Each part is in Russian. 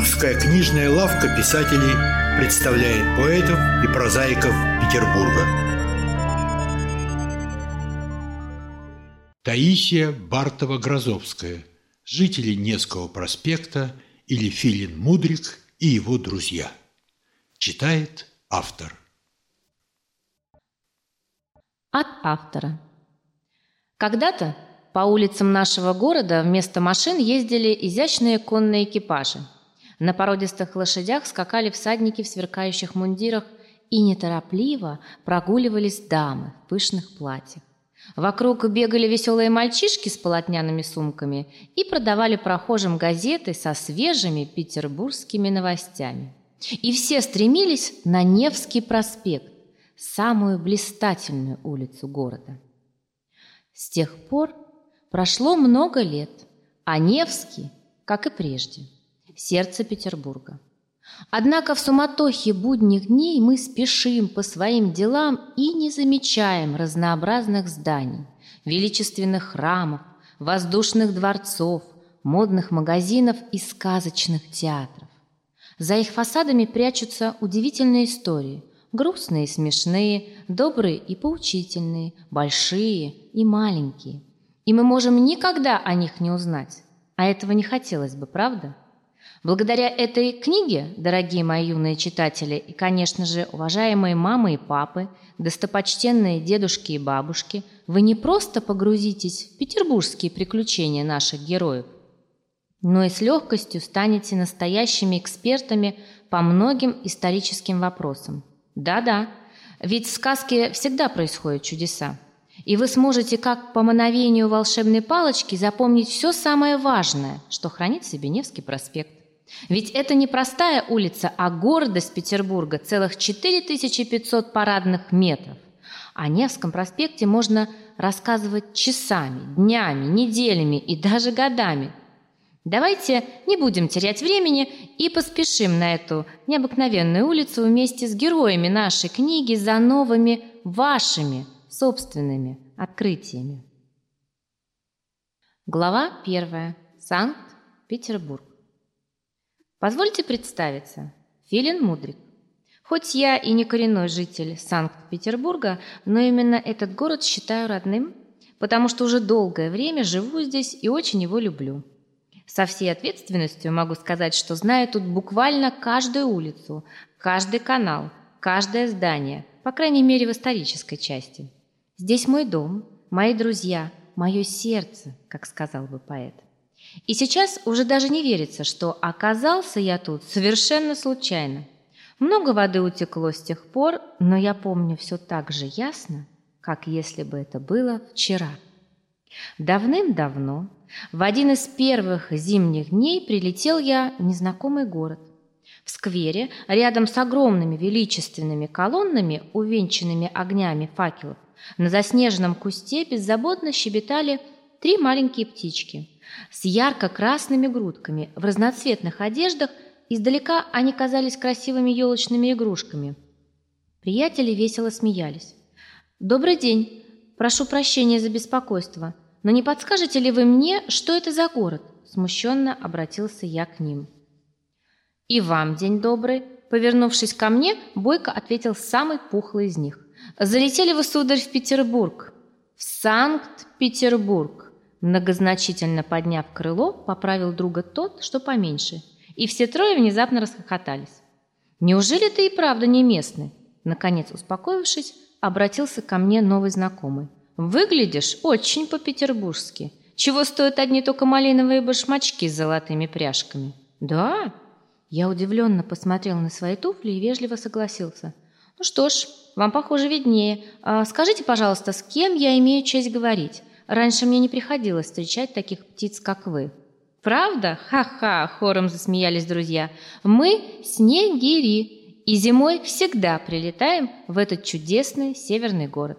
Петербургская книжная лавка писателей представляет поэтов и прозаиков Петербурга. Таисия Бартова-Грозовская, жители Невского проспекта или Филин Мудрик и его друзья. Читает автор. От автора. Когда-то по улицам нашего города вместо машин ездили изящные конные экипажи. На породистых лошадях скакали всадники в сверкающих мундирах и неторопливо прогуливались дамы в пышных платьях. Вокруг бегали веселые мальчишки с полотняными сумками и продавали прохожим газеты со свежими петербургскими новостями. И все стремились на Невский проспект, самую блистательную улицу города. С тех пор прошло много лет, а Невский, как и прежде, сердце Петербурга. Однако в суматохе будних дней мы спешим по своим делам и не замечаем разнообразных зданий, величественных храмов, воздушных дворцов, модных магазинов и сказочных театров. За их фасадами прячутся удивительные истории, грустные и смешные, добрые и поучительные, большие и маленькие. И мы можем никогда о них не узнать. А этого не хотелось бы, правда? Благодаря этой книге, дорогие мои юные читатели, и, конечно же, уважаемые мамы и папы, достопочтенные дедушки и бабушки, вы не просто погрузитесь в петербургские приключения наших героев, но и с легкостью станете настоящими экспертами по многим историческим вопросам. Да-да, ведь в сказке всегда происходят чудеса. И вы сможете, как по мановению волшебной палочки, запомнить все самое важное, что хранит в себе Невский проспект. Ведь это не простая улица, а гордость Петербурга, целых 4500 парадных метров. О Невском проспекте можно рассказывать часами, днями, неделями и даже годами. Давайте не будем терять времени и поспешим на эту необыкновенную улицу вместе с героями нашей книги за новыми вашими собственными открытиями. Глава первая. Санкт-Петербург. Позвольте представиться. Филин Мудрик. Хоть я и не коренной житель Санкт-Петербурга, но именно этот город считаю родным, потому что уже долгое время живу здесь и очень его люблю. Со всей ответственностью могу сказать, что знаю тут буквально каждую улицу, каждый канал, каждое здание, по крайней мере в исторической части. Здесь мой дом, мои друзья, мое сердце, как сказал бы поэт. И сейчас уже даже не верится, что оказался я тут совершенно случайно. Много воды утекло с тех пор, но я помню все так же ясно, как если бы это было вчера. Давным-давно, в один из первых зимних дней, прилетел я в незнакомый город. В сквере, рядом с огромными величественными колоннами, увенчанными огнями факелов, на заснеженном кусте беззаботно щебетали три маленькие птички с ярко-красными грудками в разноцветных одеждах. Издалека они казались красивыми елочными игрушками. Приятели весело смеялись. «Добрый день! Прошу прощения за беспокойство, но не подскажете ли вы мне, что это за город?» Смущенно обратился я к ним. «И вам день добрый!» Повернувшись ко мне, Бойко ответил самый пухлый из них. «Залетели вы, сударь, в Петербург!» «В Санкт-Петербург!» Многозначительно подняв крыло, поправил друга тот, что поменьше. И все трое внезапно расхохотались. «Неужели ты и правда не местный?» Наконец, успокоившись, обратился ко мне новый знакомый. «Выглядишь очень по-петербургски. Чего стоят одни только малиновые башмачки с золотыми пряжками?» «Да?» Я удивленно посмотрел на свои туфли и вежливо согласился. «Ну что ж, вам, похоже, виднее. А скажите, пожалуйста, с кем я имею честь говорить? Раньше мне не приходилось встречать таких птиц, как вы». «Правда? Ха-ха!» – хором засмеялись друзья. «Мы – снегири, и зимой всегда прилетаем в этот чудесный северный город».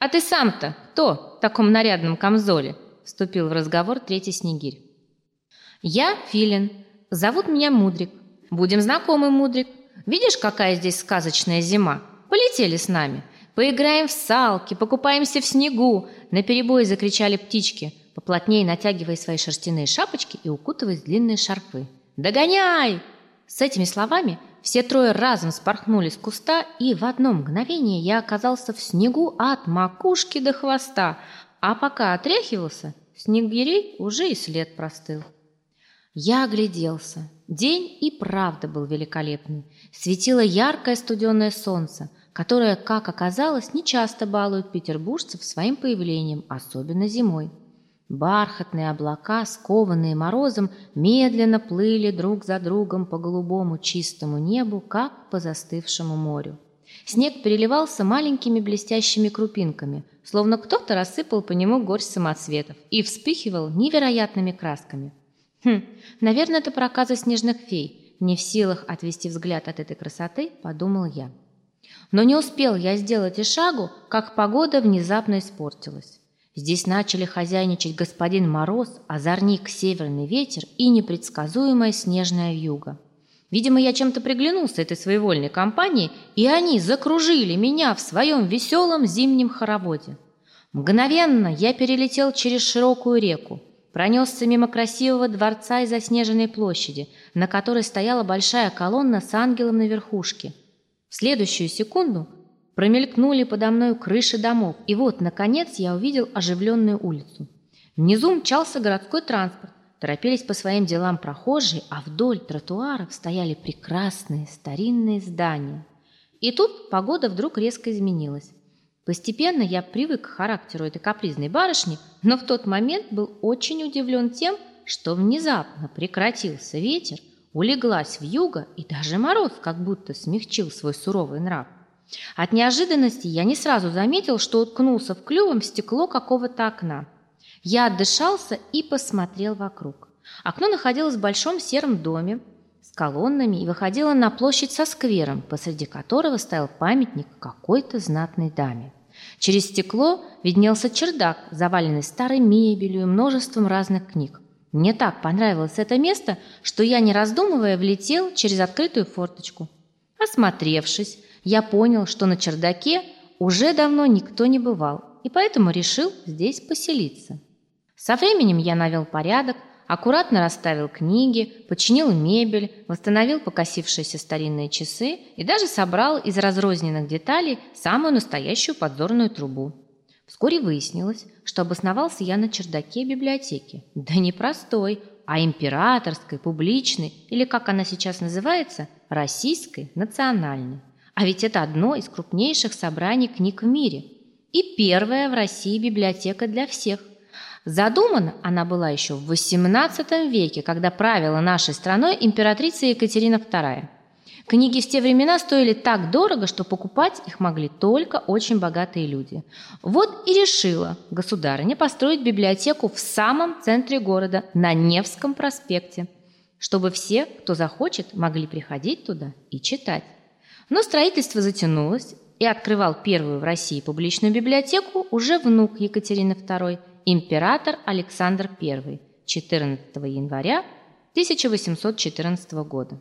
«А ты сам-то кто в таком нарядном камзоле?» – вступил в разговор третий снегирь. «Я Филин. Зовут меня Мудрик. Будем знакомы, Мудрик. Видишь, какая здесь сказочная зима? Полетели с нами. Поиграем в салки, покупаемся в снегу. На перебой закричали птички, поплотнее натягивая свои шерстяные шапочки и укутываясь в длинные шарфы. «Догоняй!» С этими словами все трое разом спорхнули с куста, и в одно мгновение я оказался в снегу от макушки до хвоста, а пока отряхивался, снегирей уже и след простыл. Я огляделся. День и правда был великолепный. Светило яркое студеное солнце, которое, как оказалось, нечасто балует петербуржцев своим появлением, особенно зимой. Бархатные облака, скованные морозом, медленно плыли друг за другом по голубому чистому небу, как по застывшему морю. Снег переливался маленькими блестящими крупинками, словно кто-то рассыпал по нему горсть самоцветов и вспыхивал невероятными красками. Хм, наверное, это проказа снежных фей. Не в силах отвести взгляд от этой красоты, подумал я. Но не успел я сделать и шагу, как погода внезапно испортилась. Здесь начали хозяйничать господин Мороз, озорник северный ветер и непредсказуемая снежная вьюга. Видимо, я чем-то приглянулся этой своевольной компании, и они закружили меня в своем веселом зимнем хороводе. Мгновенно я перелетел через широкую реку, пронесся мимо красивого дворца и заснеженной площади, на которой стояла большая колонна с ангелом на верхушке. В следующую секунду Промелькнули подо мной крыши домов, и вот, наконец, я увидел оживленную улицу. Внизу мчался городской транспорт, торопились по своим делам прохожие, а вдоль тротуаров стояли прекрасные старинные здания. И тут погода вдруг резко изменилась. Постепенно я привык к характеру этой капризной барышни, но в тот момент был очень удивлен тем, что внезапно прекратился ветер, улеглась вьюга, и даже мороз как будто смягчил свой суровый нрав. От неожиданности я не сразу заметил, что уткнулся в клювом стекло какого-то окна. Я отдышался и посмотрел вокруг. Окно находилось в большом сером доме с колоннами и выходило на площадь со сквером, посреди которого стоял памятник какой-то знатной даме. Через стекло виднелся чердак, заваленный старой мебелью и множеством разных книг. Мне так понравилось это место, что я, не раздумывая, влетел через открытую форточку. Осмотревшись, я понял, что на чердаке уже давно никто не бывал, и поэтому решил здесь поселиться. Со временем я навел порядок, аккуратно расставил книги, починил мебель, восстановил покосившиеся старинные часы и даже собрал из разрозненных деталей самую настоящую подзорную трубу. Вскоре выяснилось, что обосновался я на чердаке библиотеки. Да не простой, а императорской, публичной, или, как она сейчас называется, российской, национальной. А ведь это одно из крупнейших собраний книг в мире и первая в России библиотека для всех. Задумана она была еще в XVIII веке, когда правила нашей страной императрица Екатерина II. Книги в те времена стоили так дорого, что покупать их могли только очень богатые люди. Вот и решила государыня построить библиотеку в самом центре города, на Невском проспекте, чтобы все, кто захочет, могли приходить туда и читать. Но строительство затянулось, и открывал первую в России публичную библиотеку уже внук Екатерины II, император Александр I, 14 января 1814 года.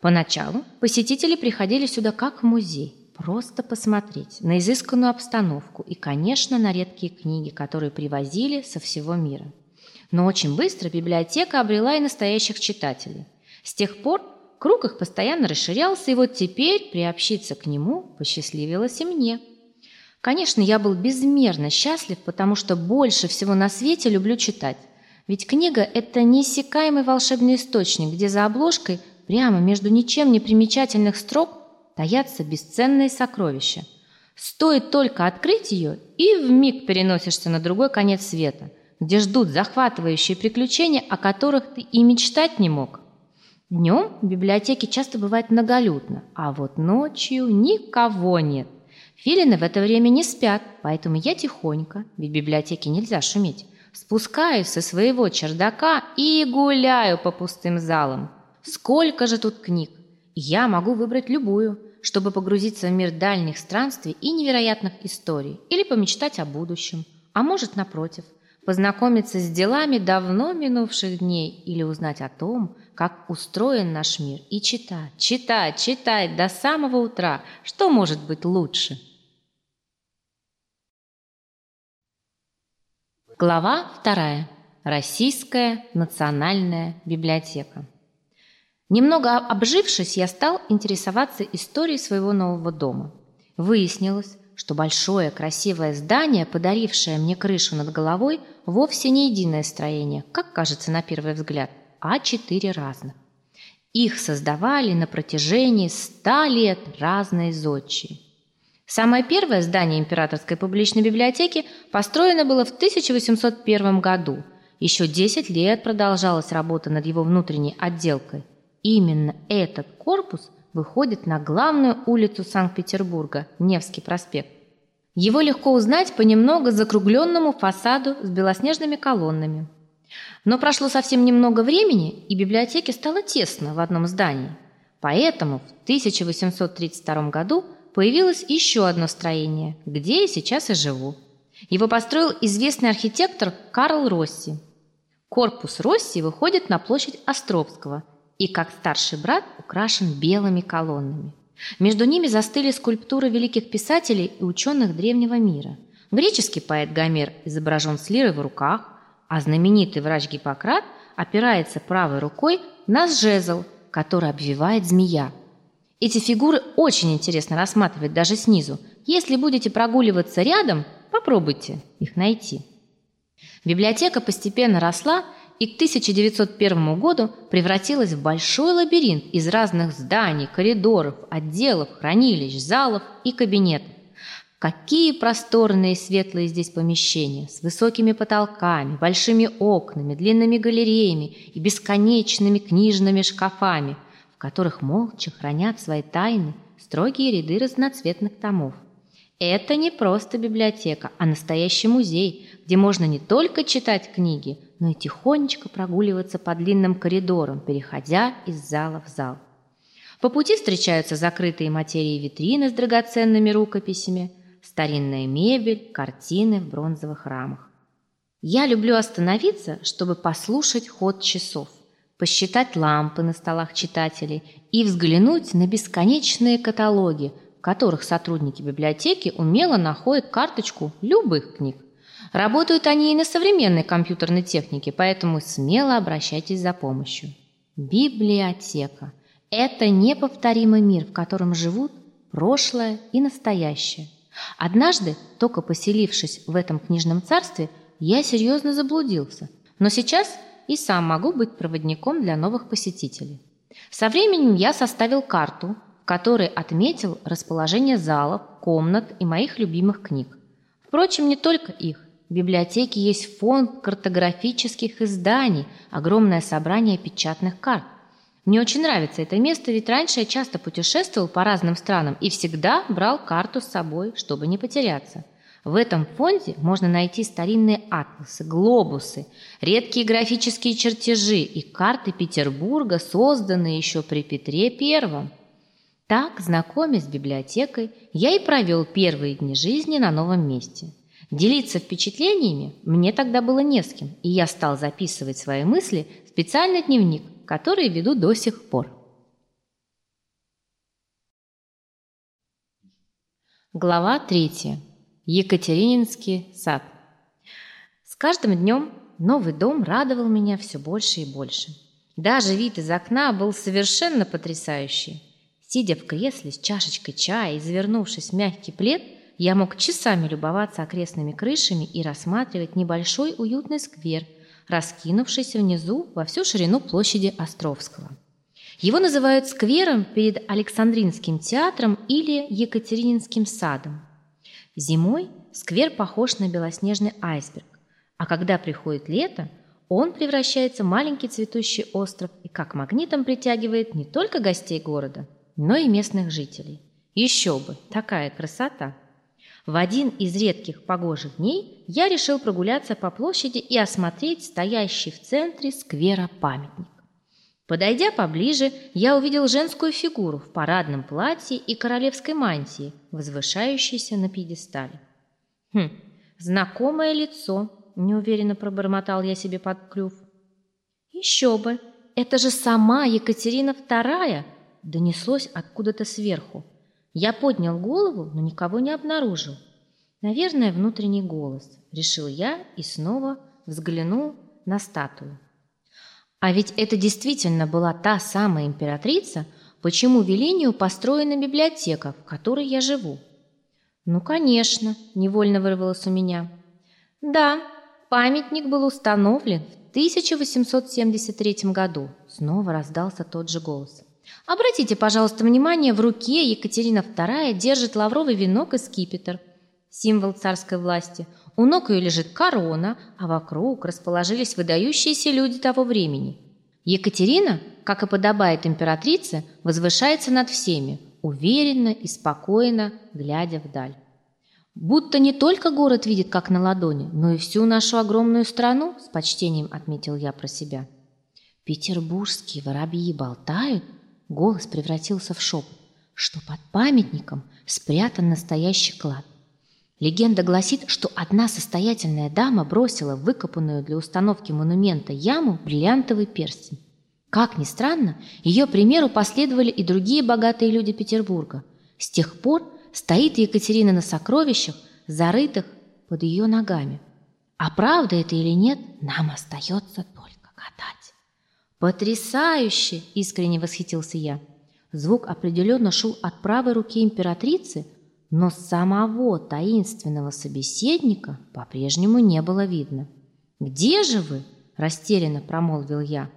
Поначалу посетители приходили сюда как в музей, просто посмотреть на изысканную обстановку и, конечно, на редкие книги, которые привозили со всего мира. Но очень быстро библиотека обрела и настоящих читателей. С тех пор Круг их постоянно расширялся, и вот теперь приобщиться к нему посчастливилось и мне. Конечно, я был безмерно счастлив, потому что больше всего на свете люблю читать. Ведь книга – это неиссякаемый волшебный источник, где за обложкой, прямо между ничем не примечательных строк, таятся бесценные сокровища. Стоит только открыть ее, и вмиг переносишься на другой конец света, где ждут захватывающие приключения, о которых ты и мечтать не мог. Днем в библиотеке часто бывает многолюдно, а вот ночью никого нет. Филины в это время не спят, поэтому я тихонько, ведь в библиотеке нельзя шуметь, спускаюсь со своего чердака и гуляю по пустым залам. Сколько же тут книг! Я могу выбрать любую, чтобы погрузиться в мир дальних странствий и невероятных историй, или помечтать о будущем, а может, напротив, познакомиться с делами давно минувших дней или узнать о том, как устроен наш мир, и читать, читать, читать до самого утра. Что может быть лучше? Глава вторая. Российская национальная библиотека. Немного обжившись, я стал интересоваться историей своего нового дома. Выяснилось, что большое красивое здание, подарившее мне крышу над головой, вовсе не единое строение, как кажется на первый взгляд, а четыре разных. Их создавали на протяжении ста лет разные зодчие. Самое первое здание Императорской публичной библиотеки построено было в 1801 году. Еще 10 лет продолжалась работа над его внутренней отделкой. Именно этот корпус выходит на главную улицу Санкт-Петербурга, Невский проспект. Его легко узнать по немного закругленному фасаду с белоснежными колоннами. Но прошло совсем немного времени, и библиотеке стало тесно в одном здании. Поэтому в 1832 году появилось еще одно строение, где я сейчас и живу. Его построил известный архитектор Карл Росси. Корпус Росси выходит на площадь Островского и, как старший брат, украшен белыми колоннами. Между ними застыли скульптуры великих писателей и ученых древнего мира. Греческий поэт Гомер изображен с лирой в руках, а знаменитый врач Гиппократ опирается правой рукой на жезл, который обвивает змея – эти фигуры очень интересно рассматривать даже снизу. Если будете прогуливаться рядом, попробуйте их найти. Библиотека постепенно росла и к 1901 году превратилась в большой лабиринт из разных зданий, коридоров, отделов, хранилищ, залов и кабинетов. Какие просторные светлые здесь помещения с высокими потолками, большими окнами, длинными галереями и бесконечными книжными шкафами – которых молча хранят свои тайны строгие ряды разноцветных томов. Это не просто библиотека, а настоящий музей, где можно не только читать книги, но и тихонечко прогуливаться по длинным коридорам, переходя из зала в зал. По пути встречаются закрытые материи витрины с драгоценными рукописями, старинная мебель, картины в бронзовых рамах. Я люблю остановиться, чтобы послушать ход часов – посчитать лампы на столах читателей и взглянуть на бесконечные каталоги, в которых сотрудники библиотеки умело находят карточку любых книг. Работают они и на современной компьютерной технике, поэтому смело обращайтесь за помощью. Библиотека – это неповторимый мир, в котором живут прошлое и настоящее. Однажды, только поселившись в этом книжном царстве, я серьезно заблудился. Но сейчас и сам могу быть проводником для новых посетителей. Со временем я составил карту, в которой отметил расположение залов, комнат и моих любимых книг. Впрочем, не только их. Библиотеке есть фонд картографических изданий, огромное собрание печатных карт. Мне очень нравится это место, ведь раньше я часто путешествовал по разным странам и всегда брал карту с собой, чтобы не потеряться. В этом фонде можно найти старинные атласы, глобусы, редкие графические чертежи и карты Петербурга, созданные еще при Петре I. Так, знакомясь с библиотекой, я и провел первые дни жизни на новом месте. Делиться впечатлениями мне тогда было не с кем, и я стал записывать свои мысли в специальный дневник, который веду до сих пор. Глава третья. Екатерининский сад. С каждым днем новый дом радовал меня все больше и больше. Даже вид из окна был совершенно потрясающий. Сидя в кресле с чашечкой чая и завернувшись в мягкий плед, я мог часами любоваться окрестными крышами и рассматривать небольшой уютный сквер, раскинувшийся внизу во всю ширину площади Островского. Его называют сквером перед Александринским театром или Екатерининским садом. Зимой сквер похож на белоснежный айсберг, а когда приходит лето, он превращается в маленький цветущий остров и как магнитом притягивает не только гостей города, но и местных жителей. Еще бы, такая красота! В один из редких погожих дней я решил прогуляться по площади и осмотреть стоящий в центре сквера памятник. Подойдя поближе, я увидел женскую фигуру в парадном платье и королевской мантии, возвышающейся на пьедестале. «Хм, знакомое лицо», — неуверенно пробормотал я себе под клюв. «Еще бы! Это же сама Екатерина II!» — донеслось откуда-то сверху. Я поднял голову, но никого не обнаружил. «Наверное, внутренний голос», — решил я и снова взглянул на статую. А ведь это действительно была та самая императрица, почему Велению построена библиотека, в которой я живу. «Ну, конечно», – невольно вырвалось у меня. «Да, памятник был установлен в 1873 году», – снова раздался тот же голос. «Обратите, пожалуйста, внимание, в руке Екатерина II держит лавровый венок и скипетр, символ царской власти – у ног ее лежит корона, а вокруг расположились выдающиеся люди того времени. Екатерина, как и подобает императрице, возвышается над всеми, уверенно и спокойно, глядя вдаль. Будто не только город видит как на ладони, но и всю нашу огромную страну, с почтением отметил я про себя. Петербургские воробьи болтают, голос превратился в шепот, что под памятником спрятан настоящий клад. Легенда гласит, что одна состоятельная дама бросила в выкопанную для установки монумента яму бриллиантовый перстень. Как ни странно, ее примеру последовали и другие богатые люди Петербурга. С тех пор стоит Екатерина на сокровищах, зарытых под ее ногами. А правда это или нет, нам остается только гадать. «Потрясающе!» – искренне восхитился я. Звук определенно шел от правой руки императрицы, но самого таинственного собеседника по-прежнему не было видно. «Где же вы?» – растерянно промолвил я.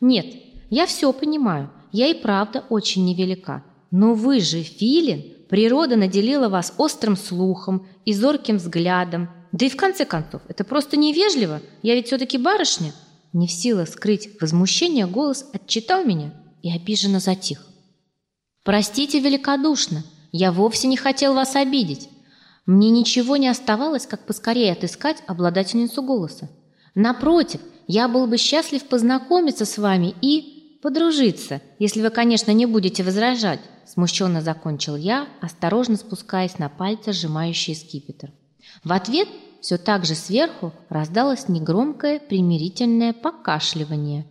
«Нет, я все понимаю, я и правда очень невелика. Но вы же филин, природа наделила вас острым слухом и зорким взглядом. Да и в конце концов, это просто невежливо, я ведь все-таки барышня». Не в силах скрыть возмущение, голос отчитал меня и обиженно затих. «Простите великодушно, я вовсе не хотел вас обидеть. Мне ничего не оставалось, как поскорее отыскать обладательницу голоса. Напротив, я был бы счастлив познакомиться с вами и подружиться, если вы, конечно, не будете возражать, смущенно закончил я, осторожно спускаясь на пальцы, сжимающие скипетр. В ответ все так же сверху раздалось негромкое примирительное покашливание.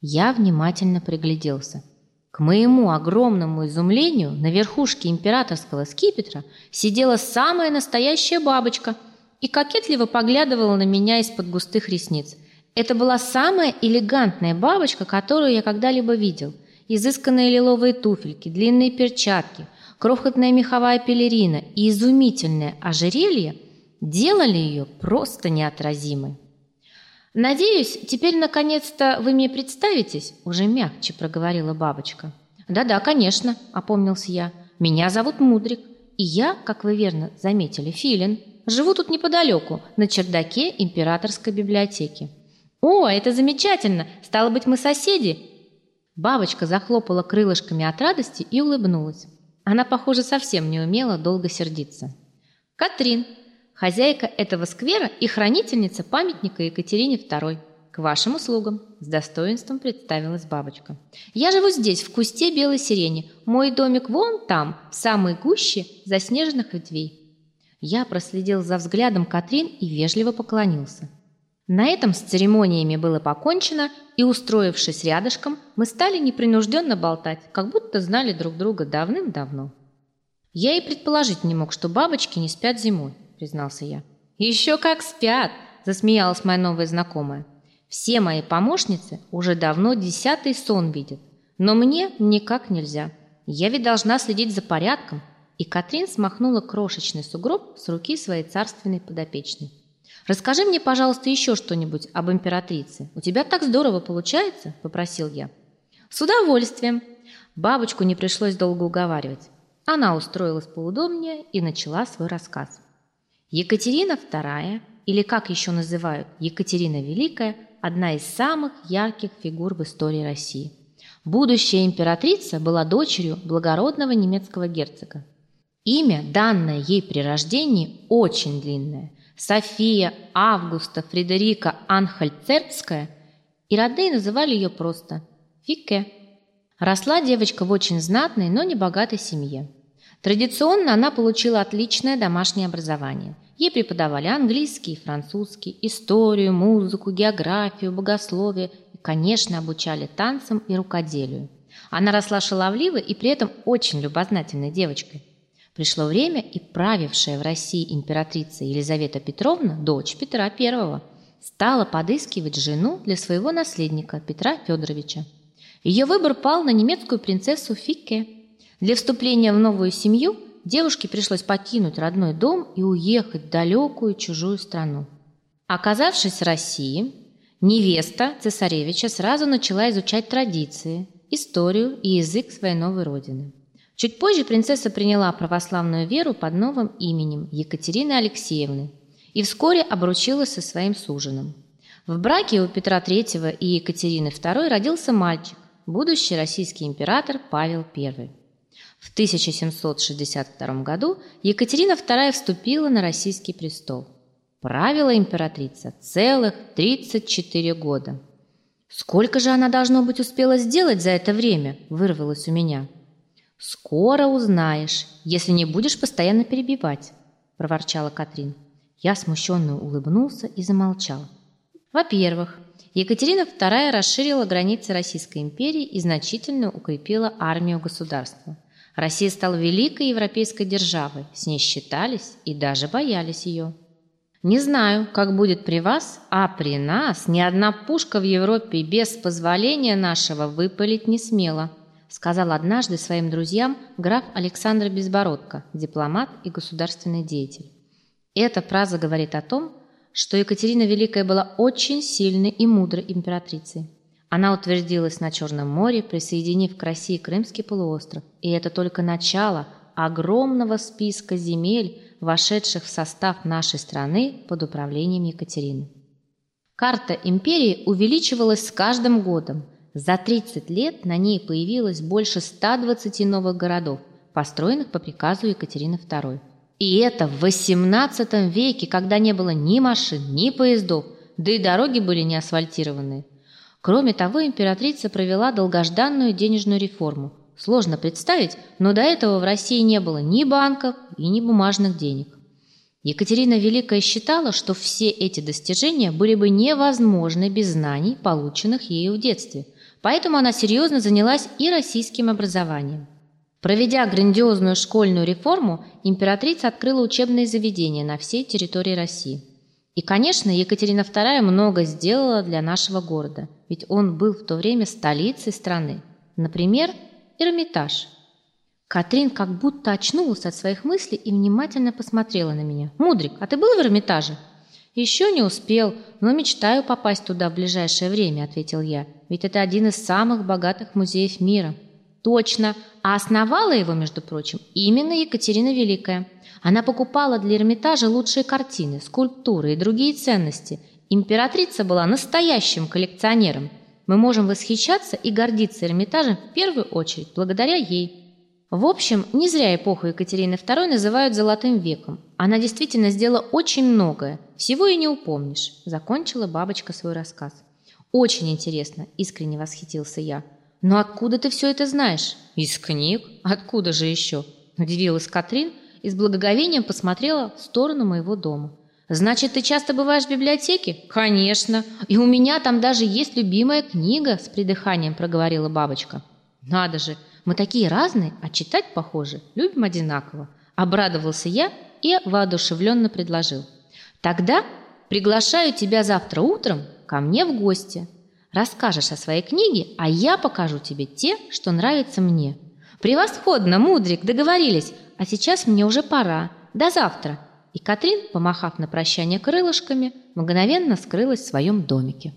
Я внимательно пригляделся. К моему огромному изумлению на верхушке императорского скипетра сидела самая настоящая бабочка и кокетливо поглядывала на меня из-под густых ресниц. Это была самая элегантная бабочка, которую я когда-либо видел. Изысканные лиловые туфельки, длинные перчатки, крохотная меховая пелерина и изумительное ожерелье делали ее просто неотразимой. «Надеюсь, теперь наконец-то вы мне представитесь?» – уже мягче проговорила бабочка. «Да-да, конечно», – опомнился я. «Меня зовут Мудрик, и я, как вы верно заметили, филин. Живу тут неподалеку, на чердаке императорской библиотеки». «О, это замечательно! Стало быть, мы соседи!» Бабочка захлопала крылышками от радости и улыбнулась. Она, похоже, совсем не умела долго сердиться. «Катрин, хозяйка этого сквера и хранительница памятника Екатерине II. К вашим услугам, с достоинством представилась бабочка. Я живу здесь, в кусте белой сирени. Мой домик вон там, в самой гуще заснеженных ветвей. Я проследил за взглядом Катрин и вежливо поклонился. На этом с церемониями было покончено, и, устроившись рядышком, мы стали непринужденно болтать, как будто знали друг друга давным-давно. Я и предположить не мог, что бабочки не спят зимой признался я. «Еще как спят!» – засмеялась моя новая знакомая. «Все мои помощницы уже давно десятый сон видят, но мне никак нельзя. Я ведь должна следить за порядком». И Катрин смахнула крошечный сугроб с руки своей царственной подопечной. «Расскажи мне, пожалуйста, еще что-нибудь об императрице. У тебя так здорово получается?» – попросил я. «С удовольствием!» Бабочку не пришлось долго уговаривать. Она устроилась поудобнее и начала свой рассказ. Екатерина II, или как еще называют Екатерина Великая, одна из самых ярких фигур в истории России. Будущая императрица была дочерью благородного немецкого герцога. Имя, данное ей при рождении, очень длинное. София Августа Фредерика Анхальцербская, и родные называли ее просто Фике. Росла девочка в очень знатной, но не богатой семье. Традиционно она получила отличное домашнее образование. Ей преподавали английский, французский, историю, музыку, географию, богословие и, конечно, обучали танцам и рукоделию. Она росла шаловливой и при этом очень любознательной девочкой. Пришло время, и правившая в России императрица Елизавета Петровна, дочь Петра I, стала подыскивать жену для своего наследника Петра Федоровича. Ее выбор пал на немецкую принцессу Фике. Для вступления в новую семью девушке пришлось покинуть родной дом и уехать в далекую чужую страну. Оказавшись в России, невеста цесаревича сразу начала изучать традиции, историю и язык своей новой родины. Чуть позже принцесса приняла православную веру под новым именем Екатерины Алексеевны и вскоре обручилась со своим суженым. В браке у Петра III и Екатерины II родился мальчик, будущий российский император Павел I. В 1762 году Екатерина II вступила на российский престол. Правила императрица целых 34 года. «Сколько же она, должно быть, успела сделать за это время?» – вырвалось у меня. «Скоро узнаешь, если не будешь постоянно перебивать», – проворчала Катрин. Я смущенно улыбнулся и замолчал. Во-первых, Екатерина II расширила границы Российской империи и значительно укрепила армию государства. Россия стала великой европейской державой, с ней считались и даже боялись ее. Не знаю, как будет при вас, а при нас ни одна пушка в Европе без позволения нашего выпалить не смела, сказал однажды своим друзьям граф Александр Безбородко, дипломат и государственный деятель. Эта фраза говорит о том, что Екатерина Великая была очень сильной и мудрой императрицей. Она утвердилась на Черном море, присоединив к России Крымский полуостров, и это только начало огромного списка земель, вошедших в состав нашей страны под управлением Екатерины. Карта империи увеличивалась с каждым годом. За 30 лет на ней появилось больше 120 новых городов, построенных по приказу Екатерины II. И это в XVIII веке, когда не было ни машин, ни поездов, да и дороги были не асфальтированные. Кроме того, императрица провела долгожданную денежную реформу, Сложно представить, но до этого в России не было ни банков и ни бумажных денег. Екатерина Великая считала, что все эти достижения были бы невозможны без знаний, полученных ею в детстве. Поэтому она серьезно занялась и российским образованием. Проведя грандиозную школьную реформу, императрица открыла учебные заведения на всей территории России. И, конечно, Екатерина II много сделала для нашего города, ведь он был в то время столицей страны. Например, Эрмитаж. Катрин как будто очнулась от своих мыслей и внимательно посмотрела на меня. «Мудрик, а ты был в Эрмитаже?» «Еще не успел, но мечтаю попасть туда в ближайшее время», — ответил я. «Ведь это один из самых богатых музеев мира». «Точно! А основала его, между прочим, именно Екатерина Великая. Она покупала для Эрмитажа лучшие картины, скульптуры и другие ценности. Императрица была настоящим коллекционером». Мы можем восхищаться и гордиться Эрмитажем в первую очередь благодаря ей. В общем, не зря эпоху Екатерины II называют «золотым веком». Она действительно сделала очень многое, всего и не упомнишь, закончила бабочка свой рассказ. «Очень интересно», – искренне восхитился я. «Но откуда ты все это знаешь?» «Из книг. Откуда же еще?» – удивилась Катрин и с благоговением посмотрела в сторону моего дома. «Значит, ты часто бываешь в библиотеке?» «Конечно. И у меня там даже есть любимая книга», с придыханием проговорила бабочка. «Надо же, мы такие разные, а читать, похоже, любим одинаково». Обрадовался я и воодушевленно предложил. «Тогда приглашаю тебя завтра утром ко мне в гости. Расскажешь о своей книге, а я покажу тебе те, что нравятся мне». «Превосходно, Мудрик, договорились. А сейчас мне уже пора. До завтра». И Катрин, помахав на прощание крылышками, мгновенно скрылась в своем домике.